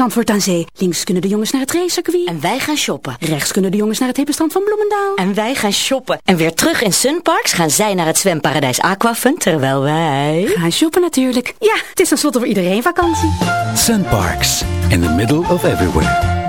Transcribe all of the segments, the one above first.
Zandvoort aan Zee. Links kunnen de jongens naar het racecircuit. En wij gaan shoppen. Rechts kunnen de jongens naar het hippenstrand van Bloemendaal. En wij gaan shoppen. En weer terug in Sunparks gaan zij naar het zwemparadijs Aquafun, terwijl wij... Gaan shoppen natuurlijk. Ja, het is tenslotte voor iedereen vakantie. Sunparks, in the middle of everywhere.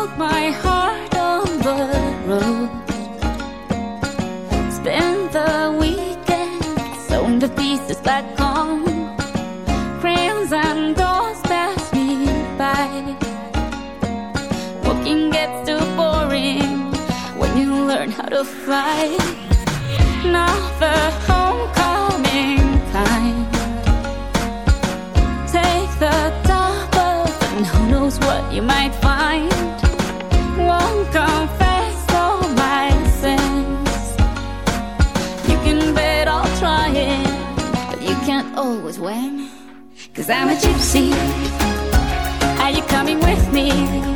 Broke my heart on the road. Spent the weekend sewn to pieces back home. Friends and doors pass me by. Walking gets too boring when you learn how to fight. Now the homecoming time. Take the double, and who knows what you might find. Always win. Cause I'm a gypsy. Are you coming with me?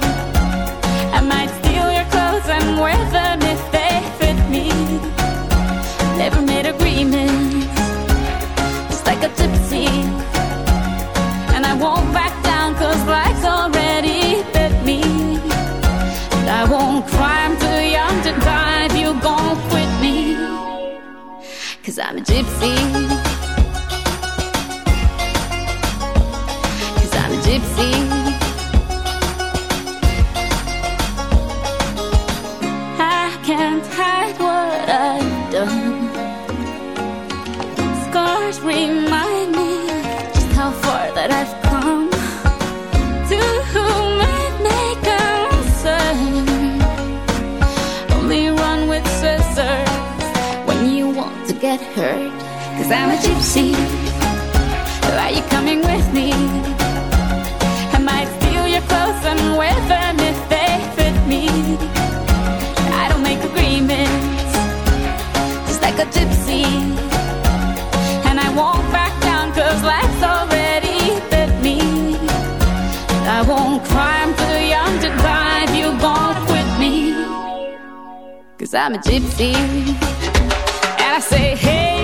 Cause I'm a gypsy. Cause I'm a gypsy. Are you coming with me? I might steal your clothes and wear them if they fit me. I don't make agreements, just like a gypsy. And I won't back down cause life's already bit me. I won't cry, I'm too young to die you gon' quit me. Cause I'm a gypsy. And I say, hey,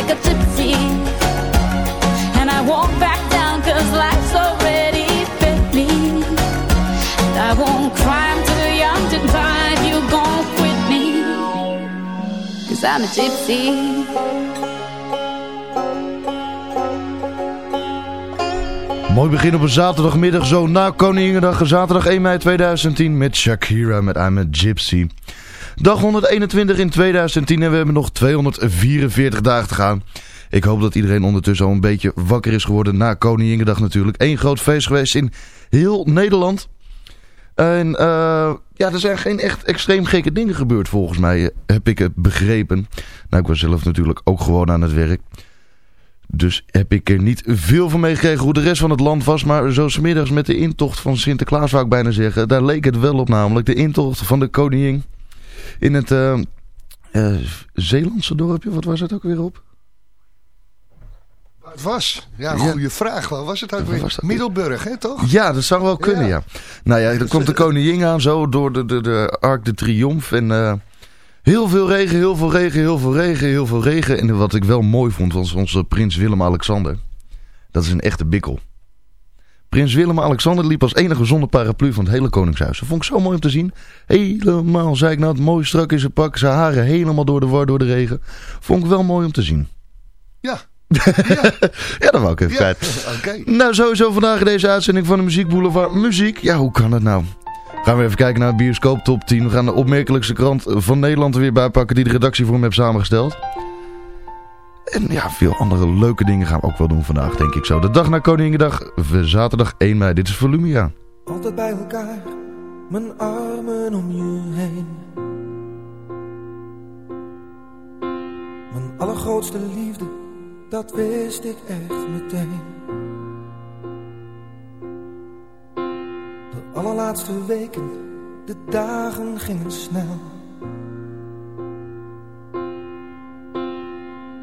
like a gypsy. And I won't back down cause life's already bit me. And I won't cry, I'm too young to die if you gon' quit me. Cause I'm a gypsy. Mooi begin op een zaterdagmiddag, zo na Koninginnedag, zaterdag 1 mei 2010 met Shakira met I'm a Gypsy. Dag 121 in 2010 en we hebben nog 244 dagen te gaan. Ik hoop dat iedereen ondertussen al een beetje wakker is geworden na Koninginnedag natuurlijk. Eén groot feest geweest in heel Nederland. En uh, ja, er zijn geen echt extreem gekke dingen gebeurd volgens mij, heb ik het begrepen. Nou, ik was zelf natuurlijk ook gewoon aan het werk. Dus heb ik er niet veel van meegekregen hoe de rest van het land was. Maar zo smiddags met de intocht van Sinterklaas zou ik bijna zeggen. Daar leek het wel op namelijk. De intocht van de koningin in het uh, uh, Zeelandse dorpje. Wat was het ook weer op? Het was. Ja, goede vraag. Wat was het ook weer? Middelburg, hè, toch? Ja, dat zou wel kunnen, ja. Nou ja, dan komt de koningin aan zo door de, de, de Arc de Triomphe. En uh, heel veel regen, heel veel regen, heel veel regen, heel veel regen. En wat ik wel mooi vond, was onze prins Willem-Alexander. Dat is een echte bikkel. Prins Willem-Alexander liep als enige zonder paraplu van het hele koningshuis. Dat vond ik zo mooi om te zien. Helemaal, zei ik nou, het mooi strak in zijn pak. Zijn haren helemaal door de war, door de regen. Vond ik wel mooi om te zien. Ja, ja. ja, dat wou ik even ja. Nou, sowieso vandaag deze uitzending van de Muziek Boulevard. Muziek, ja, hoe kan het nou? Gaan we even kijken naar de bioscoop top 10. We gaan de opmerkelijkste krant van Nederland er weer bij pakken die de redactie voor hem heeft samengesteld. En ja, veel andere leuke dingen gaan we ook wel doen vandaag, denk ik zo. De dag na Koningendag, zaterdag 1 mei. Dit is Volumia. Altijd bij elkaar, mijn armen om je heen. Mijn allergrootste liefde, dat wist ik echt meteen. De allerlaatste weken, de dagen gingen snel.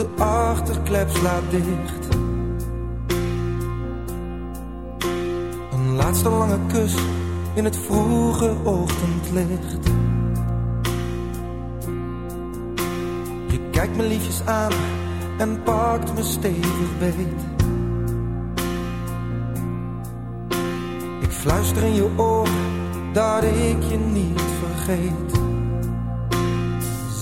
de achterklep slaat dicht. Een laatste lange kus in het vroege ochtendlicht. Je kijkt me liefjes aan en pakt me stevig beet. Ik fluister in je oor dat ik je niet vergeet.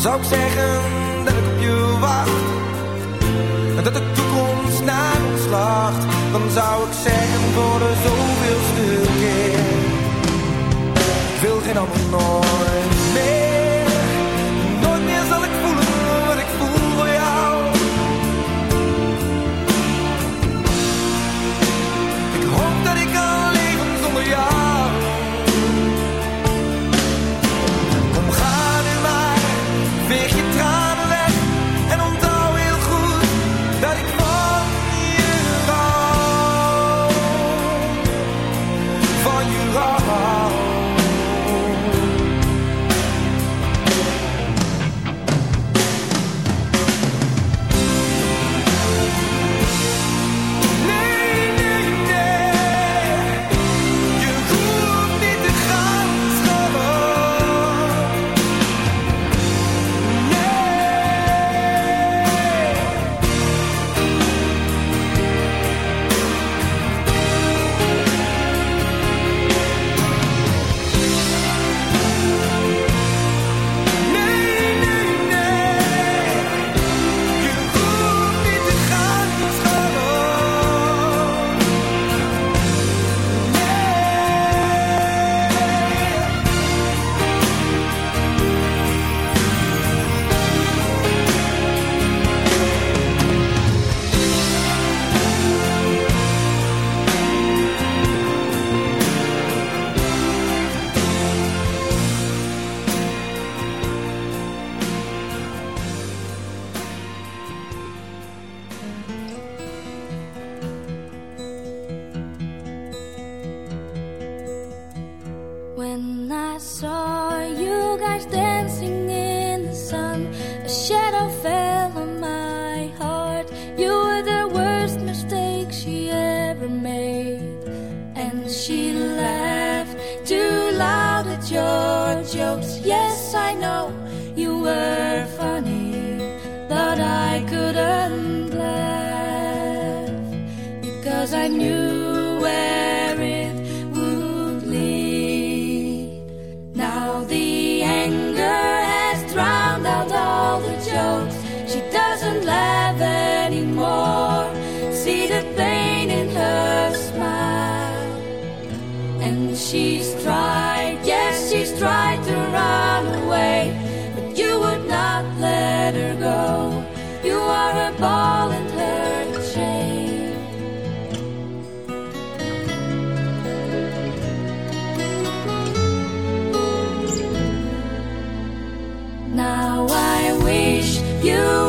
Zou ik zeggen dat ik op je wacht. En dat de toekomst naar ons lacht Dan zou ik zeggen voor de zoveelste keer. Wil geen ander nooit meer Now I wish you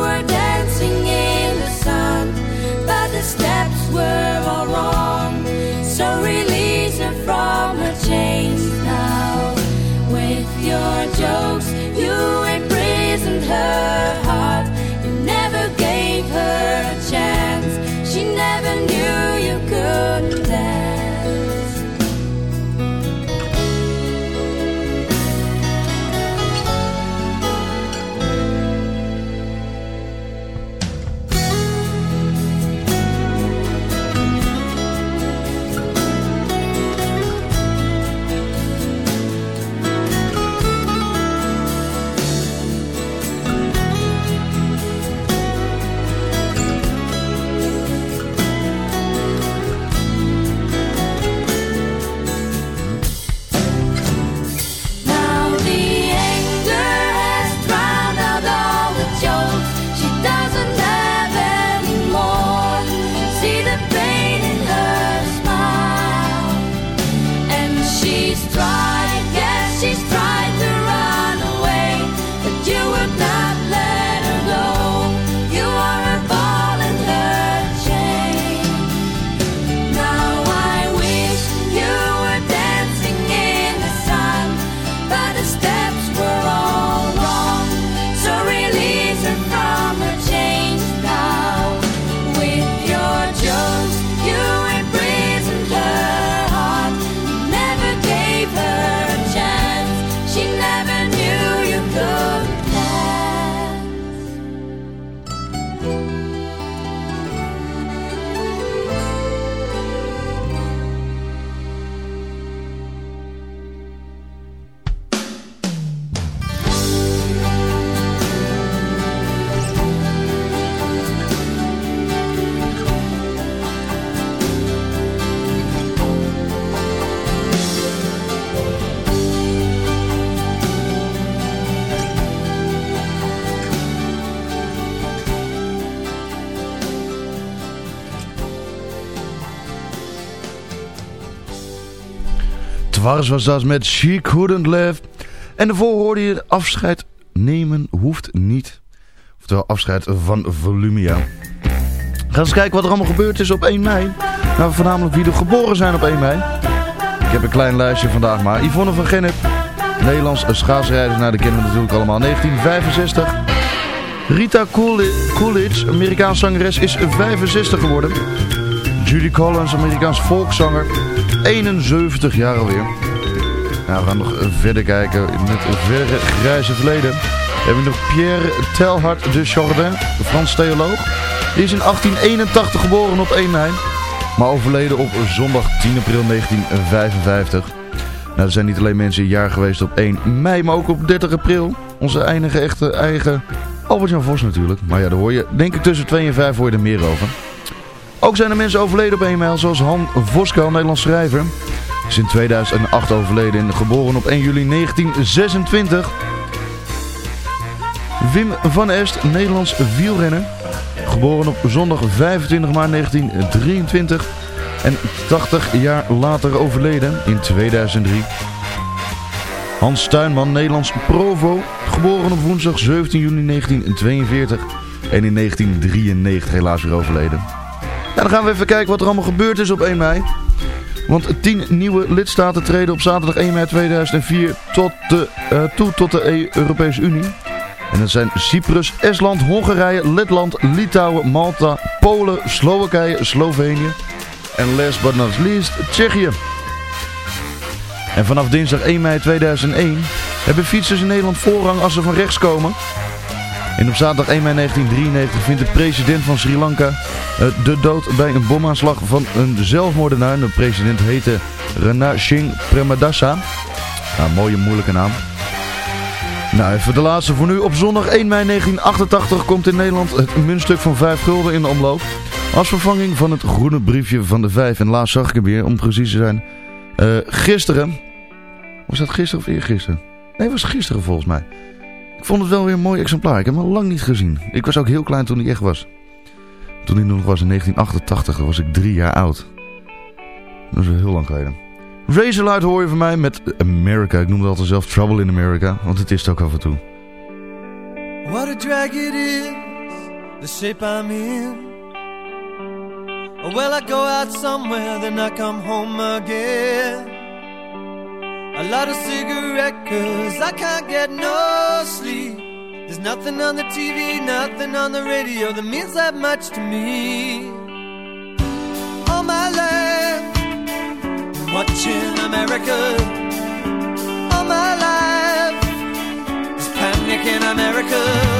Dwars was dat met She Couldn't Live. En daarvoor hoorde je afscheid nemen hoeft niet. Oftewel afscheid van Volumia. We eens kijken wat er allemaal gebeurd is op 1 mei. Nou, voornamelijk wie er geboren zijn op 1 mei. Ik heb een klein lijstje vandaag maar. Yvonne van Gennep. Nederlands schaatsrijder. Nou, dat kennen natuurlijk allemaal. 1965. Rita Cooli- Coolidge, Amerikaans zangeres, is 65 geworden. Judy Collins, Amerikaans volkszanger, 71 jaar alweer. Nou, we gaan nog verder kijken in het verre grijze verleden. We hebben nog Pierre Telhard de Chardin, de Frans theoloog. Die is in 1881 geboren op 1 mei, maar overleden op zondag 10 april 1955. Nou, er zijn niet alleen mensen een jaar geweest op 1 mei, maar ook op 30 april. Onze enige echte eigen Albert-Jan Vos natuurlijk. Maar ja, daar hoor je, denk ik tussen 2 en 5 hoor je er meer over. Ook zijn er mensen overleden op 1 mei, zoals Han Voska, Nederlands schrijver. Is in 2008 overleden en geboren op 1 juli 1926. Wim van Est, Nederlands wielrenner. Geboren op zondag 25 maart 1923. En 80 jaar later overleden in 2003. Hans Tuinman, Nederlands Provo. Geboren op woensdag 17 juni 1942. En in 1993 helaas weer overleden. Ja, dan gaan we even kijken wat er allemaal gebeurd is op 1 mei. Want 10 nieuwe lidstaten treden op zaterdag 1 mei 2004 tot de, eh, toe tot de E- Europese Unie. En dat zijn Cyprus, Estland, Hongarije, Letland, Litouwen, Malta, Polen, Slowakije, Slovenië en last but not least Tsjechië. En vanaf dinsdag 1 mei 2001 hebben fietsers in Nederland voorrang als ze van rechts komen. En op zaterdag 1 mei 1993 vindt de president van Sri Lanka uh, de dood bij een bomaanslag van een zelfmoordenaar. De president heette Rana Singh Premadasa. Nou, mooie moeilijke naam. Nou, even de laatste voor nu. Op zondag 1 mei 1988 komt in Nederland het muntstuk van 5 gulden in de omloop. Als vervanging van het groene briefje van de 5. En laatst zag ik hem weer, om precies te zijn, uh, gisteren. Was dat gisteren of eergisteren? Nee, was gisteren volgens mij. Ik vond het wel weer een mooi exemplaar. Ik heb hem al lang niet gezien. Ik was ook heel klein toen hij echt was. Toen hij nog was in 1988, was ik drie jaar oud. Dat is wel heel lang geleden. Razorlight hoor je van mij met America. Ik noemde altijd zelf Trouble in America, want het is het ook af en toe. What a drag it is, the shape I'm in. Well, I go out somewhere, then I come home again. A lot of cigarette cause I can't get no sleep. There's nothing on the TV, nothing on the radio That means that much to me. All my life Watching America. All my life panic in America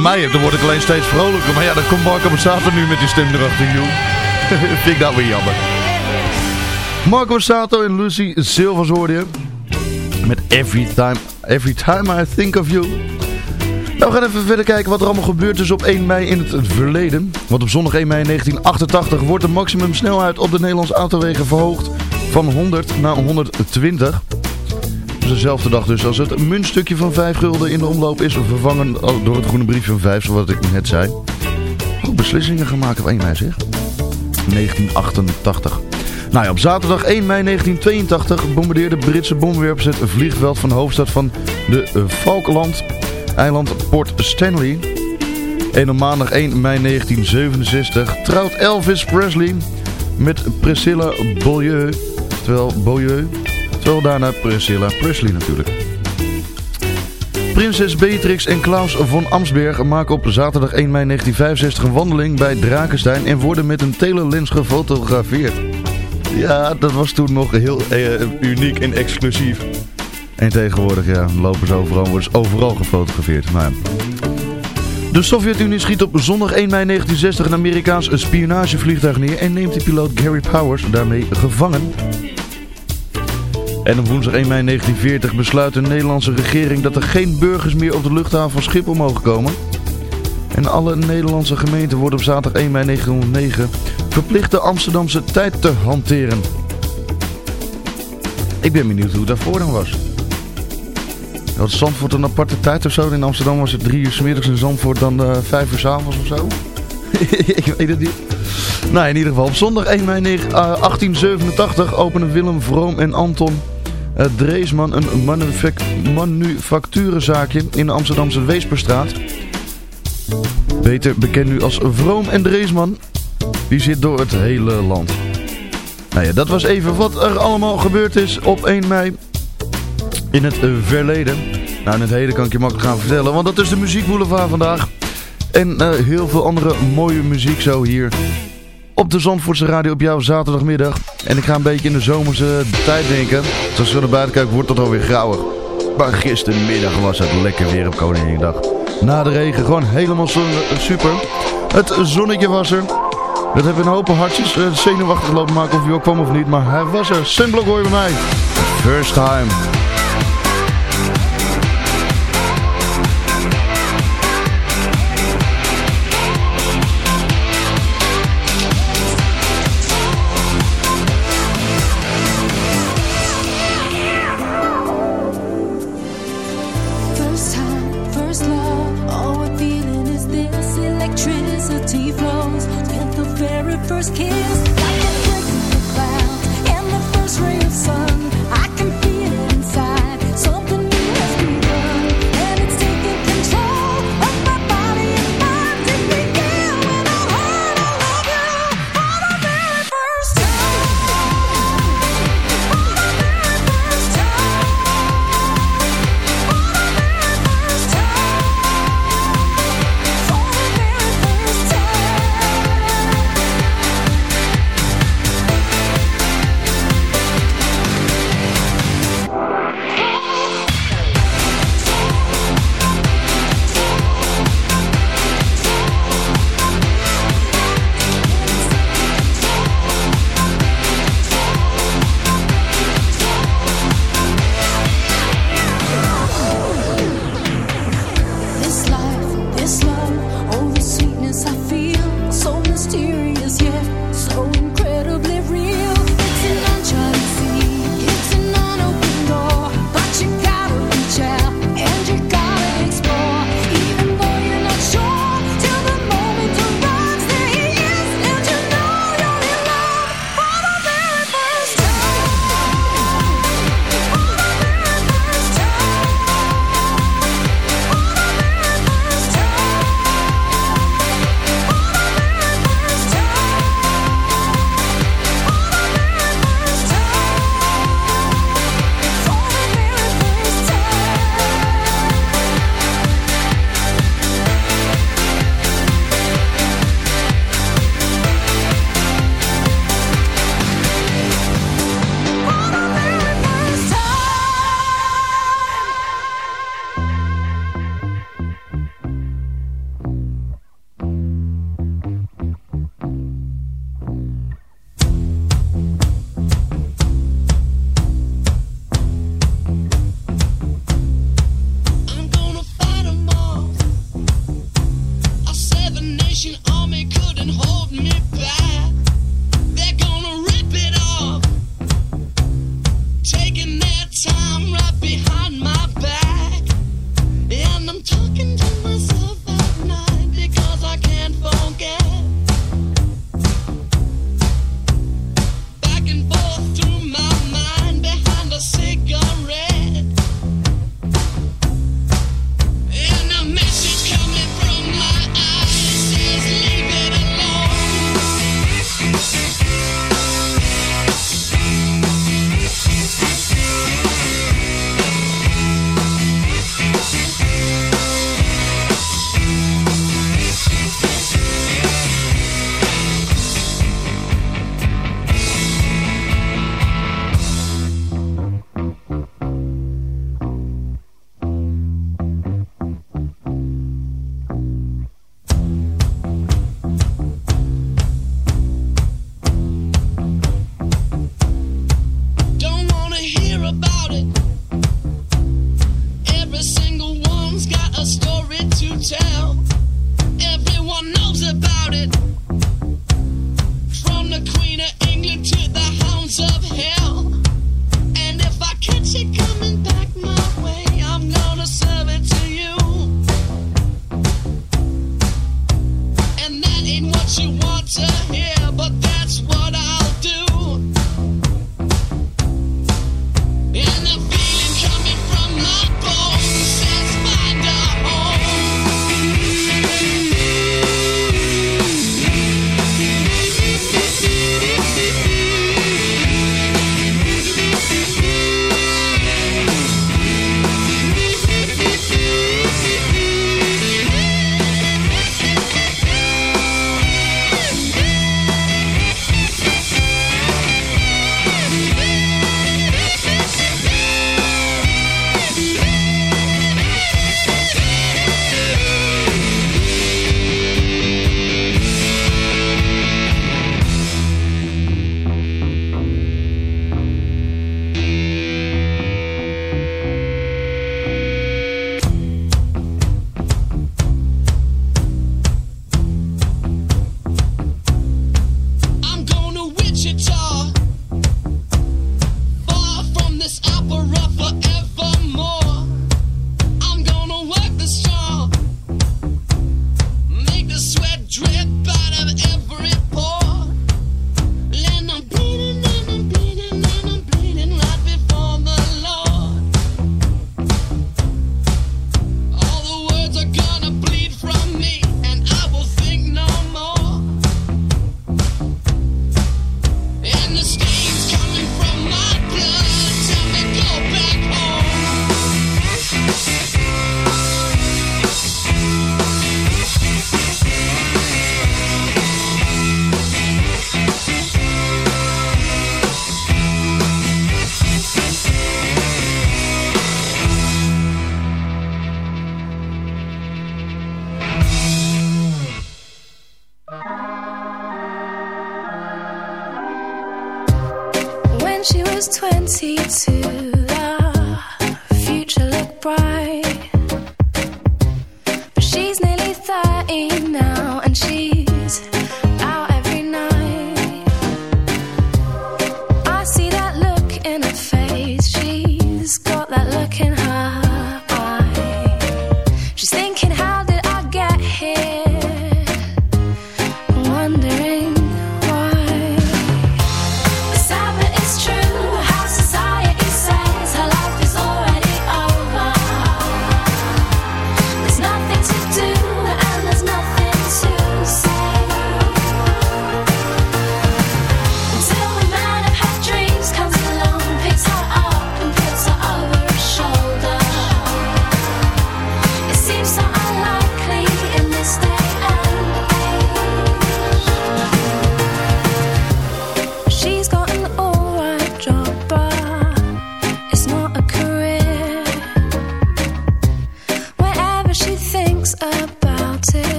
Mij hebt, dan word ik alleen steeds vrolijker. Maar ja, dan komt Marco Borsato nu met die stem erachter, joh. Vind ik dat weer jammer. Marco Borsato en Lucy Silvers hoorde. Met Every Time, Every Time I Think of You. Nou, we gaan even verder kijken wat er allemaal gebeurd is op 1 mei in het verleden. Want op zondag 1 mei 1988 wordt de maximumsnelheid op de Nederlandse autowegen verhoogd van 100 naar 120. Dezelfde dag dus als het muntstukje van 5 gulden in de omloop is vervangen door het groene briefje van 5, zoals ik net zei. Ook beslissingen gemaakt op 1 mei zeg. 1988. Nou ja, op zaterdag 1 mei 1982 bombardeerden Britse bomwerpers het vliegveld van de hoofdstad van de eh, Falkland, eiland Port Stanley. En op maandag 1 mei 1967 trouwt Elvis Presley met Priscilla Beaulieu, terwijl Beaulieu, daarna Priscilla Presley natuurlijk. Prinses Beatrix en Klaus von Amsberg maken op zaterdag 1 mei 1965 een wandeling bij Drakenstein en worden met een telelens gefotografeerd. Ja, dat was toen nog heel eh, uniek en exclusief. En tegenwoordig ja, lopen ze overal, worden ze overal gefotografeerd. Maar. De Sovjet-Unie schiet op zondag 1 mei 1960 een Amerikaans spionagevliegtuig neer en neemt de piloot Gary Powers daarmee gevangen. En op woensdag 1 mei 1940 besluit de Nederlandse regering dat er geen burgers meer op de luchthaven van Schiphol mogen komen. En alle Nederlandse gemeenten worden op zaterdag 1 mei 1909 verplicht de Amsterdamse tijd te hanteren. Ik ben benieuwd hoe het daarvoor dan was. Had Zandvoort een aparte tijd of zo? In Amsterdam was het drie uur s middags in Zandvoort dan uh, vijf uur s avonds of zo? ik weet het niet. Nou, in ieder geval op zondag 1 mei 1887 openen Willem Vroom en Anton uh, Dreesman een manufacturenzaakje in de Amsterdamse Weesperstraat. Beter bekend nu als Vroom en Dreesman. Die zit door het hele land. Nou ja, dat was even wat er allemaal gebeurd is op 1 mei in het verleden. Nou, in het heden kan ik je makkelijk gaan vertellen, want dat is de muziekboulevard vandaag. En heel veel andere mooie muziek zo hier op de Zandvoortse radio op jouw zaterdagmiddag. En ik ga een beetje in de zomerse tijd denken. Zoals we naar buiten kijken wordt het alweer grauwer. Maar gistermiddag was het lekker weer op Koninginnedag. Na de regen gewoon helemaal super. Het zonnetje was er. Dat hebben een hoop hartjes uh, zenuwachtig lopen maken of hij ook kwam of niet. Maar hij was er. Sunblock hoor je bij mij. First time.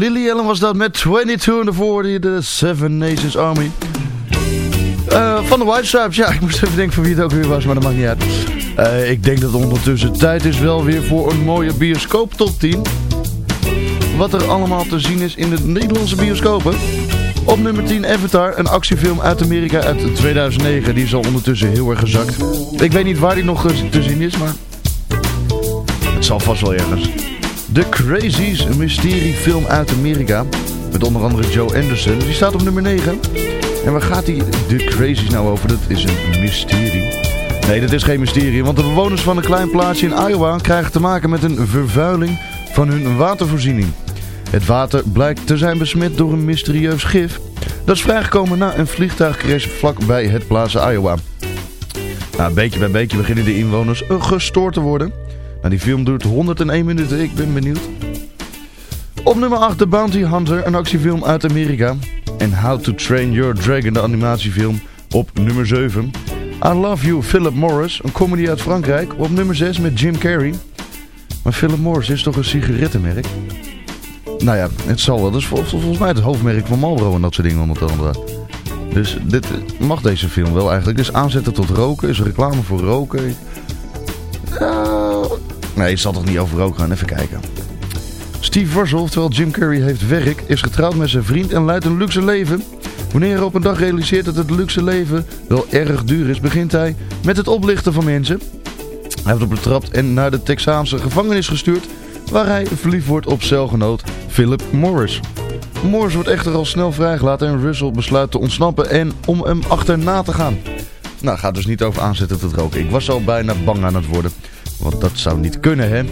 Lily Allen was dat met 22 en daarvoor de Seven Nations Army. Uh, van de White Stripes, ja, ik moest even denken van wie het ook weer was, maar dat maakt niet uit. Uh, ik denk dat ondertussen tijd is wel weer voor een mooie bioscoop top 10. Wat er allemaal te zien is in de Nederlandse bioscopen. Op nummer 10 Avatar, een actiefilm uit Amerika uit 2009. Die is al ondertussen heel erg gezakt. Ik weet niet waar die nog te zien is, maar het zal vast wel ergens. The Crazies, een mysteriefilm uit Amerika. Met onder andere Joe Anderson. Die staat op nummer 9. En waar gaat die The Crazies nou over? Dat is een mysterie. Nee, dat is geen mysterie. Want de bewoners van een klein plaatsje in Iowa krijgen te maken met een vervuiling van hun watervoorziening. Het water blijkt te zijn besmet door een mysterieus gif. Dat is vrijgekomen na een vliegtuigcrash vlak bij het plaatsje Iowa. Nou, beetje bij beetje beginnen de inwoners gestoord te worden. Nou, die film duurt 101 minuten, ik ben benieuwd. Op nummer 8 The Bounty Hunter, een actiefilm uit Amerika. En How to Train Your Dragon, de animatiefilm, op nummer 7. I Love You, Philip Morris, een comedy uit Frankrijk, op nummer 6 met Jim Carrey. Maar Philip Morris is toch een sigarettenmerk? Nou ja, het zal wel. Dat is volgens mij het hoofdmerk van Marlboro en dat soort dingen onder andere. Dus dit mag deze film wel eigenlijk. Dus aanzetten tot roken, is reclame voor roken. Nee, het zal toch niet over rook gaan. Even kijken. Steve Wursel, terwijl Jim Curry heeft werk, is getrouwd met zijn vriend en leidt een luxe leven. Wanneer hij op een dag realiseert dat het luxe leven wel erg duur is, begint hij met het oplichten van mensen. Hij wordt betrapt en naar de Texaanse gevangenis gestuurd, waar hij verliefd wordt op celgenoot Philip Morris. Morris wordt echter al snel vrijgelaten en Russell besluit te ontsnappen en om hem achterna te gaan. Nou, gaat dus niet over aanzetten tot roken. Ik was al bijna bang aan het worden. Want dat zou niet kunnen, hè?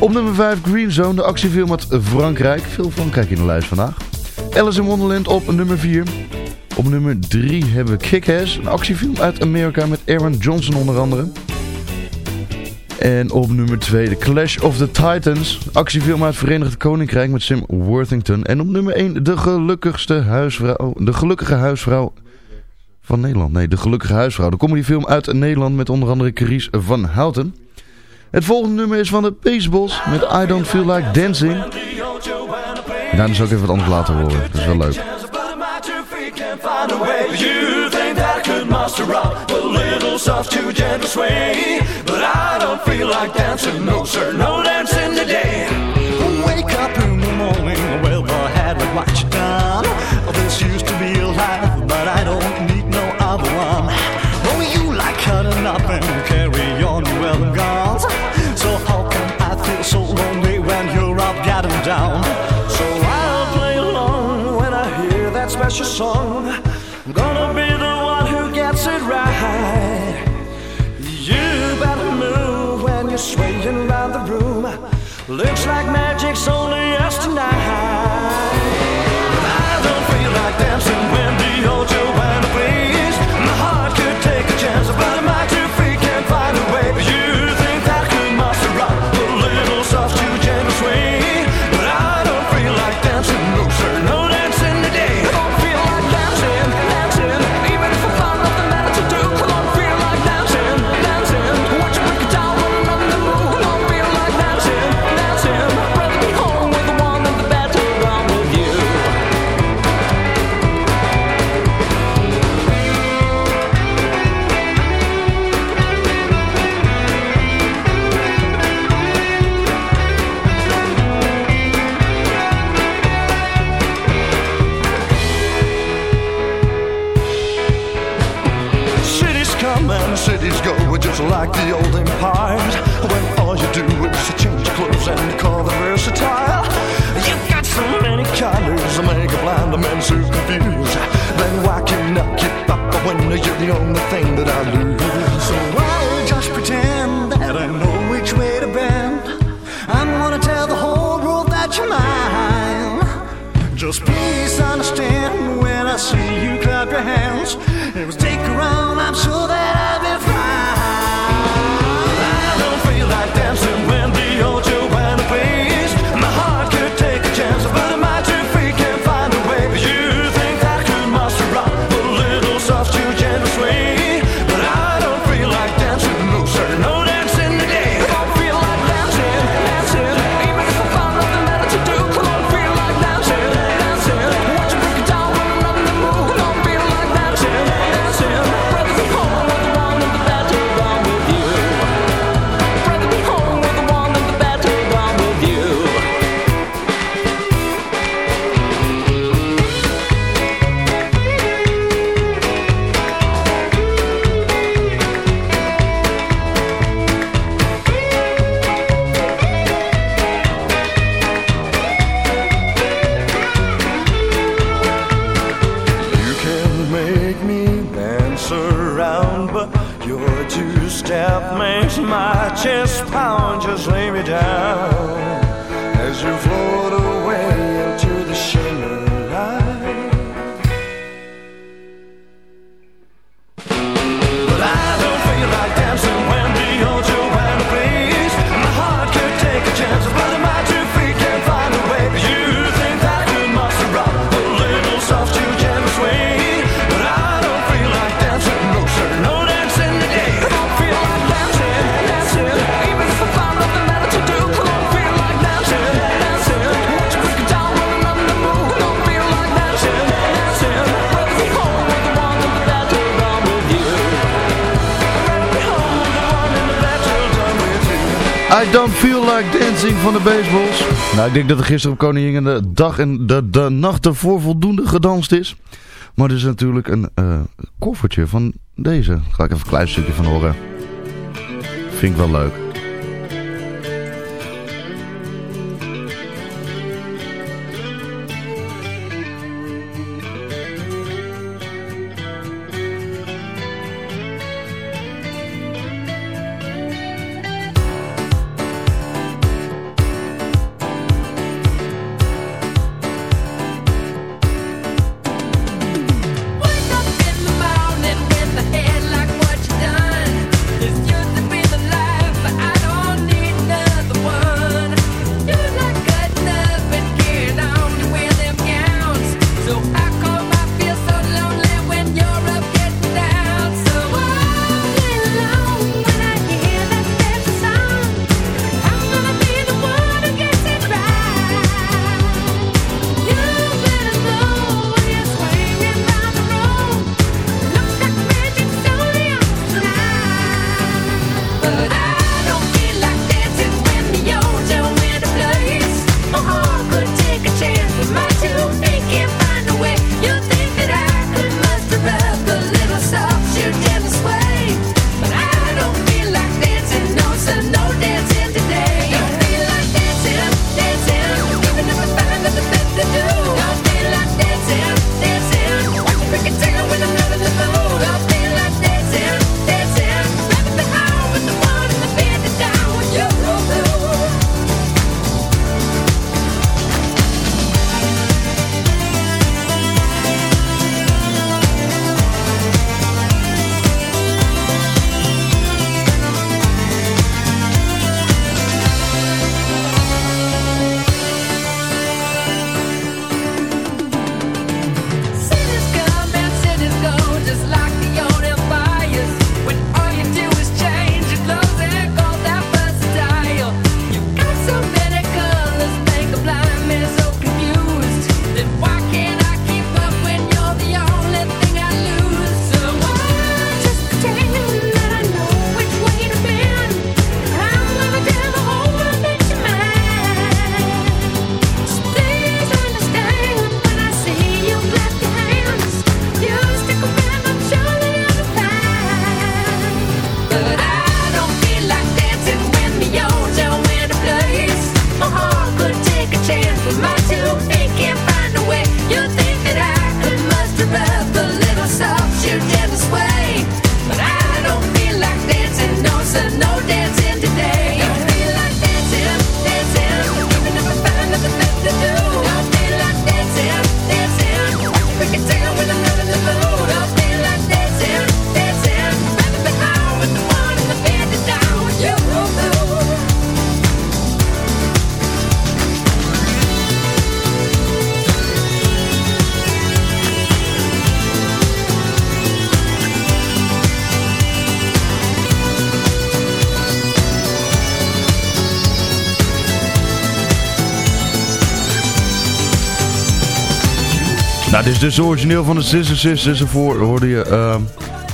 Op nummer 5 Green Zone, de actiefilm uit Frankrijk. Veel Frankrijk in de lijst vandaag. Alice in Wonderland op nummer 4. Op nummer 3 hebben we Kick-Ass, een actiefilm uit Amerika met Aaron Johnson onder andere. En op nummer 2 de Clash of the Titans, actiefilm uit Verenigd Koninkrijk met Sim Worthington. En op nummer 1 de gelukkigste huisvrouw, de gelukkige huisvrouw van Nederland. Nee, de gelukkige huisvrouw, de comedyfilm uit Nederland met onder andere Carice van Houten. Het volgende nummer is van de Peaceballs met I Don't Feel Like Dancing. En daarna zal ik dus even wat anders laten horen. Dat is wel leuk. song. van de baseballs. Nou, ik denk dat er gisteren op Koningin de dag en de, de nacht ervoor voldoende gedanst is. Maar er is natuurlijk een eh, koffertje van deze. Daar ga ik even een klein stukje van horen. Vind ik wel leuk. Is dus origineel van de Sister Sisters. Ervoor hoorde je uh,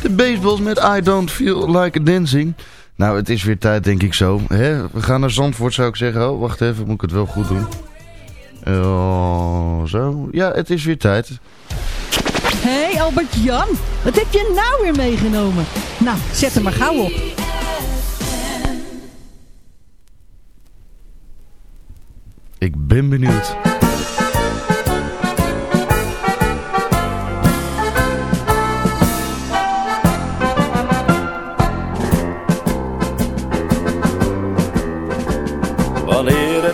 de baseballs met I Don't Feel Like Dancing. Nou, het is weer tijd, denk ik zo. Hè? We gaan naar Zandvoort, zou ik zeggen. Oh, wacht even, moet ik het wel goed doen. Uh, zo. Ja, het is weer tijd. Hé hey Albert-Jan, wat heb je nou weer meegenomen? Nou, zet hem maar gauw op. Ik ben benieuwd.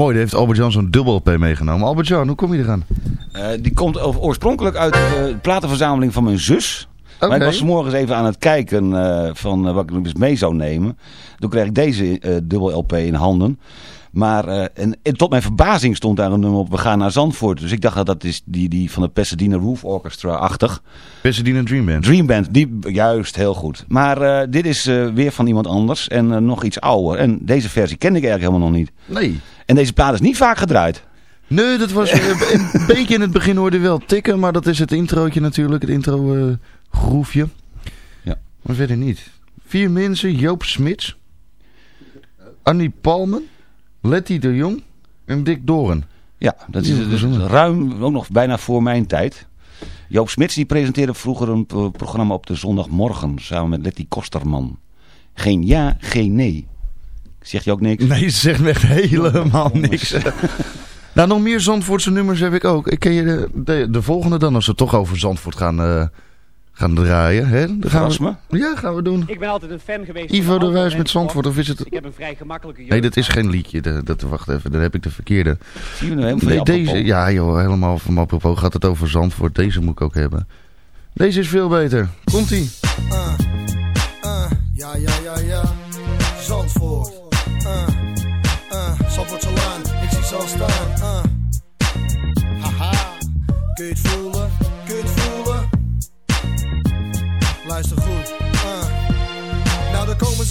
mooi, daar heeft Albert-Jan zo'n dubbel LP meegenomen. Albert-Jan, hoe kom je eraan? Eh, die komt oorspronkelijk uit de platenverzameling van mijn zus. Maar ik was morgens even aan het kijken eh, van eh, wat ik nog eens mee zou nemen. Toen kreeg ik deze dubbel LP in handen. Maar en, en tot mijn verbazing stond daar een nummer op, we gaan naar Zandvoort. Dus ik dacht dat dat is die, die van de Pasadena Roof Orchestra-achtig. Pasadena Dream Band. Dream Band, die, juist, heel goed. Maar dit is weer van iemand anders en nog iets ouder. En deze versie kende ik eigenlijk helemaal nog niet. Nee. En deze plaat is niet vaak gedraaid. Nee, dat was eh, een beetje in het begin hoorde je wel tikken, maar dat is het introotje natuurlijk, het intro eh, groefje. Ja. Maar verder niet. Vier mensen, Joop Smits, Annie Palmen, Letty de Jong en Dick Doren. Ja, dat is dus ruim, ook nog bijna voor mijn tijd. Joop Smits die presenteerde vroeger een eh, programma op de zondagmorgen samen met Letty Kosterman. Geen ja, geen nee. Zegt je ook niks? Nee, ze zegt echt helemaal niks. nou, nog meer Zandvoortse nummers heb ik ook. Ik ken je de, de, de volgende dan, als we toch over Zandvoort gaan, uh, gaan draaien. Hè? Dan gaan we, ja, gaan we doen. Ik ben altijd een fan geweest Ivo de Wijs met Zandvoort, of is het... Ik heb een vrij gemakkelijke Nee, dat is geen liedje. Dat, dat, wacht even, dan heb ik de verkeerde. Zie je nou helemaal nee, deze, Ja joh, helemaal van mijn apropos gaat het over Zandvoort. Deze moet ik ook hebben. Deze is veel beter. Komt-ie. Uh, uh, ja, ja, ja, ja. Zandvoort. Uh, uh, Zandvoortse laan. Ik zie ze al staan. Uh. Haha. Kun voelen?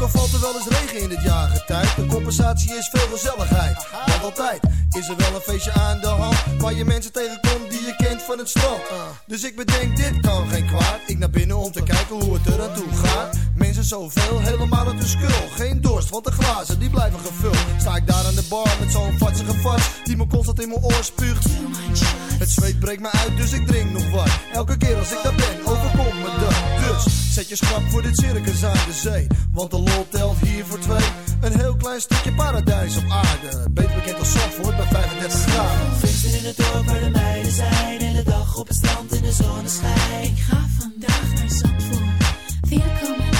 Ook al valt er wel eens regen in dit jaargetijd. De compensatie is veel gezelligheid. Want altijd is er wel een feestje aan de hand. Waar je mensen tegenkomt die je kent van het strand. Dus ik bedenk, dit kan geen kwaad. Ik naar binnen om te kijken hoe het er aan toe gaat. Mensen zoveel, helemaal uit de skul. Geen dorst, want de glazen die blijven gevuld. Sta ik daar aan de bar met zo'n vatsige vast. Die me constant in mijn oor spuugt. Het zweet breekt me uit, dus ik drink nog wat. Elke keer als ik daar ben, overkomt me dat. Dus zet je schrap voor dit circus aan de zee. Want de lol telt hier voor twee. Een heel klein stukje paradijs op aarde. Beter bekend als Zandvoort bij 35 graden. Feesten in het dorp waar de meiden zijn. In de dag op het strand in de zonneschijn. Ik ga vandaag naar Zandvoort. In Zandvoort.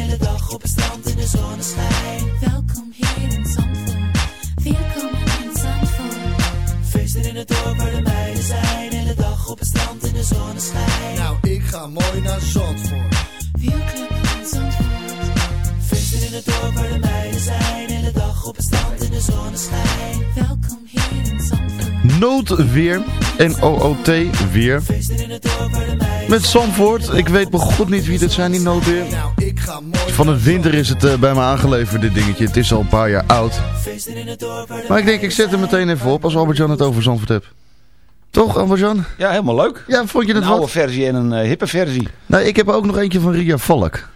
Op het strand in de zonneschijn. Welkom hier in Zandvoort. Welkom in Zandvoort. Feesten in het dorp waar de meiden zijn. In de dag op het strand in de zonneschijn. Nou, ik ga mooi naar Zandvoort Welkom in Zandvoort. Feesten in het dorp waar de meiden zijn. In de dag op het strand in de zonneschijn. Welkom hier in Zandvoort. Noodweer en OOT weer. Met Zandvoort. Ik weet nog goed niet wie dit zijn, die noodweer. Van het winter is het uh, bij me aangeleverd, dit dingetje. Het is al een paar jaar oud. Maar ik denk, ik zet hem meteen even op als Albert-Jan het over Zandvoort hebt. Toch, Albert-Jan? Ja, helemaal leuk. Ja, vond je het een wat? oude versie en een uh, hippe versie. Nou, ik heb ook nog eentje van Ria Valk.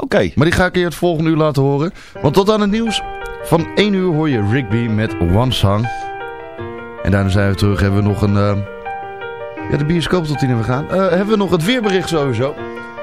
Oké. Maar die ga ik je het volgende uur laten horen. Want tot aan het nieuws van 1 uur hoor je Rigby met One Song. En daarna zijn we terug. Hebben we nog een... Uh, ja, de bioscoop tot 10 hebben we gaan. Hebben we nog het weerbericht sowieso.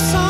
song.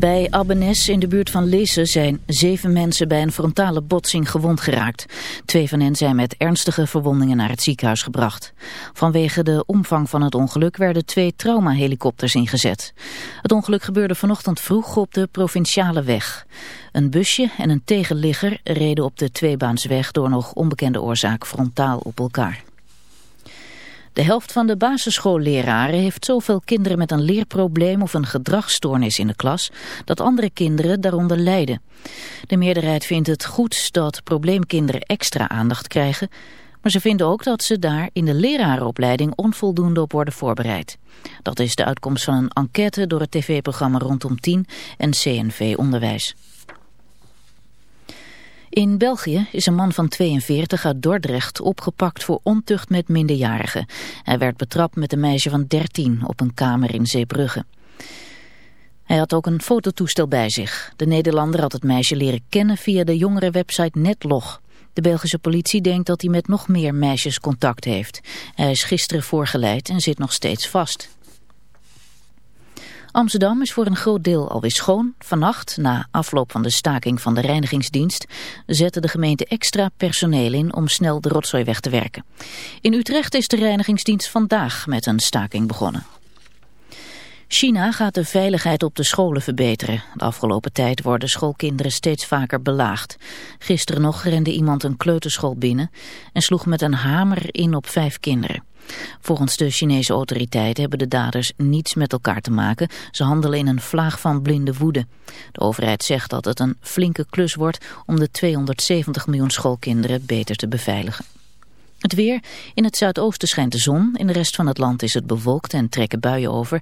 Bij Abbenes in de buurt van Lisse zijn zeven mensen bij een frontale botsing gewond geraakt. Twee van hen zijn met ernstige verwondingen naar het ziekenhuis gebracht. Vanwege de omvang van het ongeluk werden twee traumahelikopters ingezet. Het ongeluk gebeurde vanochtend vroeg op de provinciale weg. Een busje en een tegenligger reden op de tweebaansweg door nog onbekende oorzaak frontaal op elkaar. De helft van de basisschoolleraren heeft zoveel kinderen met een leerprobleem of een gedragsstoornis in de klas, dat andere kinderen daaronder lijden. De meerderheid vindt het goed dat probleemkinderen extra aandacht krijgen, maar ze vinden ook dat ze daar in de lerarenopleiding onvoldoende op worden voorbereid. Dat is de uitkomst van een enquête door het tv-programma Rondom 10 en CNV Onderwijs. In België is een man van 42 uit Dordrecht opgepakt voor ontucht met minderjarigen. Hij werd betrapt met een meisje van 13 op een kamer in Zeebrugge. Hij had ook een fototoestel bij zich. De Nederlander had het meisje leren kennen via de jongerenwebsite Netlog. De Belgische politie denkt dat hij met nog meer meisjes contact heeft. Hij is gisteren voorgeleid en zit nog steeds vast. Amsterdam is voor een groot deel alweer schoon. Vannacht, na afloop van de staking van de reinigingsdienst, zette de gemeente extra personeel in om snel de rotzooi weg te werken. In Utrecht is de reinigingsdienst vandaag met een staking begonnen. China gaat de veiligheid op de scholen verbeteren. De afgelopen tijd worden schoolkinderen steeds vaker belaagd. Gisteren nog rende iemand een kleuterschool binnen en sloeg met een hamer in op vijf kinderen. Volgens de Chinese autoriteiten hebben de daders niets met elkaar te maken. Ze handelen in een vlaag van blinde woede. De overheid zegt dat het een flinke klus wordt om de 270 miljoen schoolkinderen beter te beveiligen. Het weer. In het zuidoosten schijnt de zon. In de rest van het land is het bewolkt en trekken buien over.